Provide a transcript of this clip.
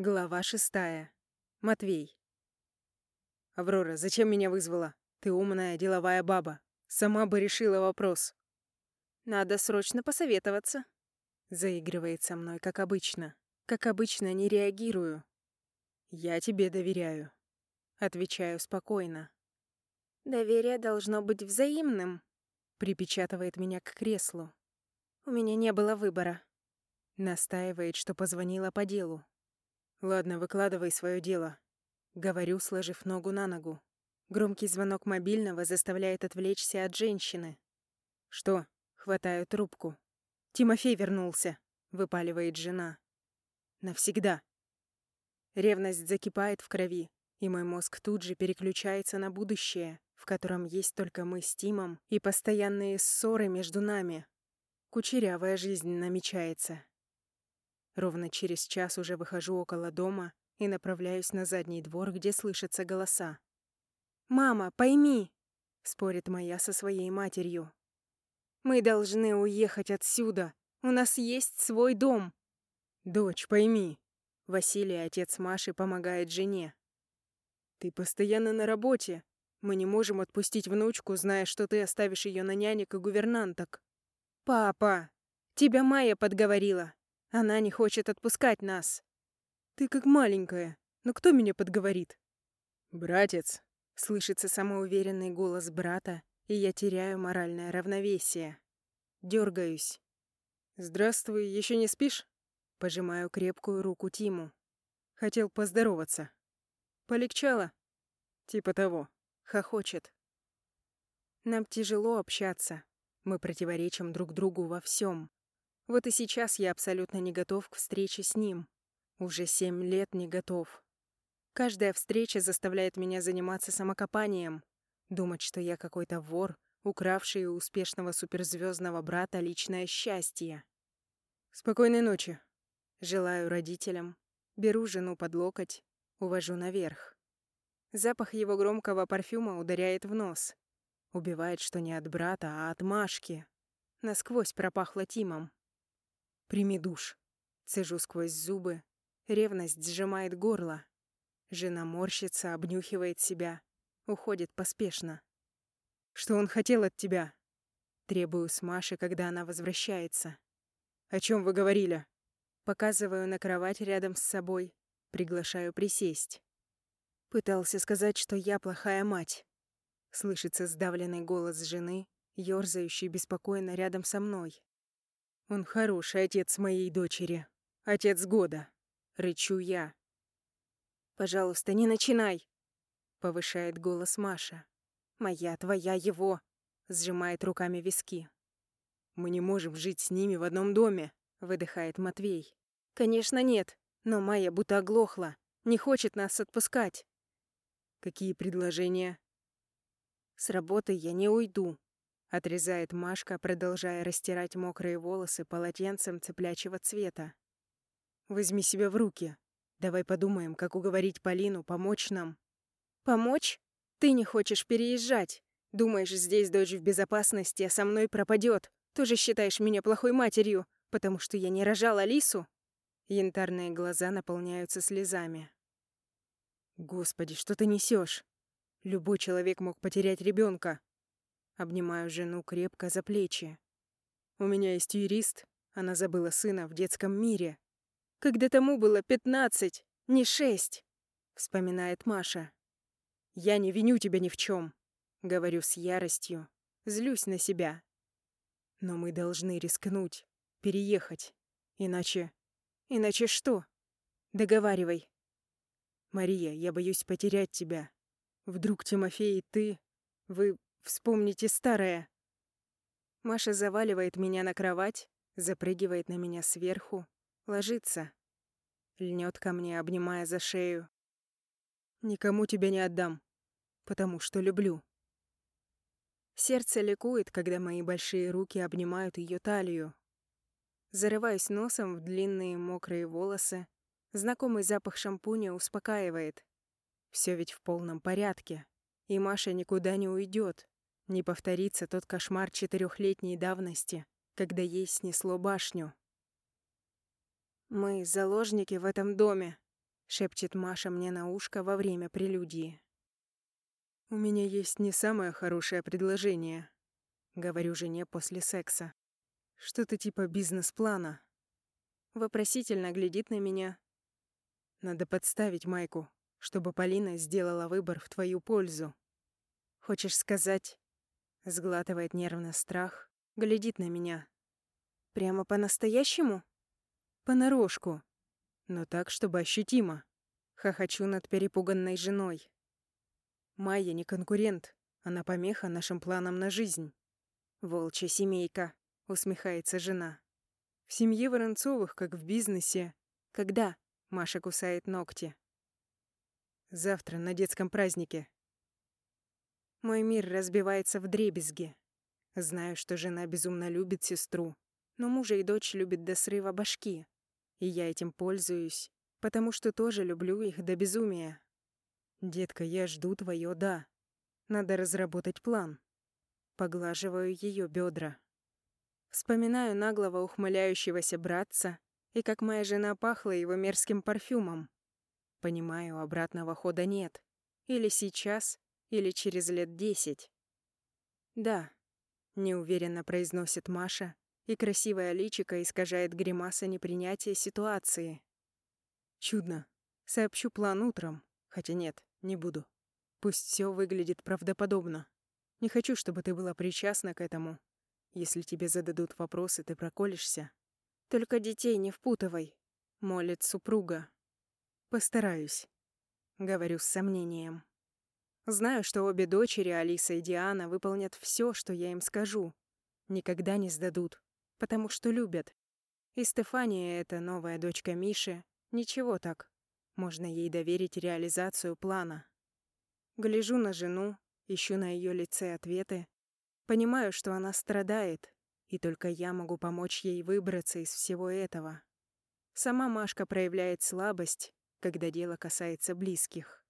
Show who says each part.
Speaker 1: Глава шестая. Матвей. «Аврора, зачем меня вызвала? Ты умная, деловая баба. Сама бы решила вопрос».
Speaker 2: «Надо срочно посоветоваться», —
Speaker 1: заигрывает со мной, как обычно. Как обычно, не реагирую. «Я тебе доверяю», — отвечаю спокойно.
Speaker 2: «Доверие должно быть взаимным», —
Speaker 1: припечатывает меня к креслу.
Speaker 2: «У меня не было выбора».
Speaker 1: Настаивает, что позвонила по делу. «Ладно, выкладывай свое дело», — говорю, сложив ногу на ногу. Громкий звонок мобильного заставляет отвлечься от женщины. «Что?» — хватаю трубку. «Тимофей вернулся», — выпаливает жена. «Навсегда». Ревность закипает в крови, и мой мозг тут же переключается на будущее, в котором есть только мы с Тимом и постоянные ссоры между нами. Кучерявая жизнь намечается. Ровно через час уже выхожу около дома и направляюсь на задний двор, где слышатся голоса. «Мама, пойми!» — спорит моя со своей матерью. «Мы должны уехать отсюда. У нас есть свой дом». «Дочь, пойми!» Василий, отец Маши, помогает жене. «Ты постоянно на работе. Мы не можем отпустить внучку, зная, что ты оставишь ее на нянек и гувернанток». «Папа, тебя Майя подговорила. Она не хочет отпускать нас. Ты как маленькая, но кто меня подговорит? Братец, слышится самоуверенный голос брата, и я теряю моральное равновесие. Дергаюсь. Здравствуй, еще не спишь? Пожимаю крепкую руку Тиму. Хотел поздороваться. Полегчало? Типа того. Хохочет. Нам тяжело общаться. Мы противоречим друг другу во всем. Вот и сейчас я абсолютно не готов к встрече с ним. Уже семь лет не готов. Каждая встреча заставляет меня заниматься самокопанием, думать, что я какой-то вор, укравший у успешного суперзвездного брата личное счастье. Спокойной ночи. Желаю родителям. Беру жену под локоть, увожу наверх. Запах его громкого парфюма ударяет в нос. Убивает, что не от брата, а от Машки. Насквозь пропахло Тимом. Прими душ. Цежу сквозь зубы. Ревность сжимает горло. Жена морщится, обнюхивает себя. Уходит поспешно. Что он хотел от тебя? Требую с Маши, когда она возвращается. О чем вы говорили? Показываю на кровать рядом с собой. Приглашаю присесть. Пытался сказать, что я плохая мать. Слышится сдавленный голос жены, ёрзающий беспокойно рядом со мной. Он хороший отец моей дочери. Отец года. Рычу я. «Пожалуйста, не начинай!» Повышает голос Маша. «Моя, твоя, его!» Сжимает руками виски. «Мы не можем жить с ними в одном доме!» Выдыхает Матвей. «Конечно нет, но Майя будто оглохла. Не хочет нас отпускать». «Какие предложения?» «С работы я не уйду. Отрезает Машка, продолжая растирать мокрые волосы полотенцем цеплячего цвета. «Возьми себя в руки. Давай подумаем, как уговорить Полину помочь нам». «Помочь? Ты не хочешь переезжать. Думаешь, здесь дочь в безопасности, а со мной пропадет. Тоже считаешь меня плохой матерью, потому что я не рожала Лису?» Янтарные глаза наполняются слезами. «Господи, что ты несешь? Любой человек мог потерять ребенка. Обнимаю жену крепко за плечи. У меня есть юрист, она забыла сына в детском мире. Когда тому было пятнадцать, не шесть, вспоминает Маша. Я не виню тебя ни в чем, говорю с яростью, злюсь на себя. Но мы должны рискнуть, переехать. Иначе... Иначе что? Договаривай. Мария, я боюсь потерять тебя. Вдруг Тимофей и ты... Вы Вспомните старое. Маша заваливает меня на кровать, запрыгивает на меня сверху, ложится. Льнет ко мне, обнимая за шею. Никому тебя не отдам, потому что люблю. Сердце ликует, когда мои большие руки обнимают ее талию. Зарываюсь носом в длинные мокрые волосы. Знакомый запах шампуня успокаивает. Все ведь в полном порядке, и Маша никуда не уйдет. Не повторится тот кошмар четырехлетней давности, когда ей снесло башню. Мы заложники в этом доме. шепчет Маша мне на ушко во время прелюдии. «У меня есть не самое хорошее предложение», — говорю жене после секса. «Что-то типа бизнес-плана». Вопросительно глядит на меня. «Надо подставить Майку, чтобы Полина сделала выбор в твою пользу». «Хочешь сказать?» Сглатывает нервно страх, глядит на меня. «Прямо по-настоящему?» «Понарошку, но так, чтобы ощутимо». Хохочу над перепуганной женой. Майя не конкурент, она помеха нашим планам на жизнь. Волчья семейка, усмехается жена. В семье Воронцовых, как в бизнесе. Когда? Маша кусает ногти. Завтра, на детском празднике. Мой мир разбивается в дребезги. Знаю, что жена безумно любит сестру, но мужа и дочь любят до срыва башки. И я этим пользуюсь, потому что тоже люблю их до безумия. «Детка, я жду твое «да». Надо разработать план». Поглаживаю ее бедра. Вспоминаю наглого ухмыляющегося братца и как моя жена пахла его мерзким парфюмом. Понимаю, обратного хода нет. Или сейчас, или через лет десять. «Да», — неуверенно произносит Маша, и красивая личико искажает гримаса непринятия ситуации. «Чудно. Сообщу план утром. Хотя нет, не буду. Пусть все выглядит правдоподобно. Не хочу, чтобы ты была причастна к этому. Если тебе зададут вопросы, ты проколешься. Только детей не впутывай, молит супруга. Постараюсь, говорю с сомнением. Знаю, что обе дочери, Алиса и Диана, выполнят все, что я им скажу. Никогда не сдадут, потому что любят. И Стефания, эта новая дочка Миши, ничего так, можно ей доверить реализацию плана. Гляжу на жену, ищу на ее лице ответы. Понимаю, что она страдает, и только я могу помочь ей выбраться из всего этого. Сама Машка проявляет слабость, когда дело касается близких.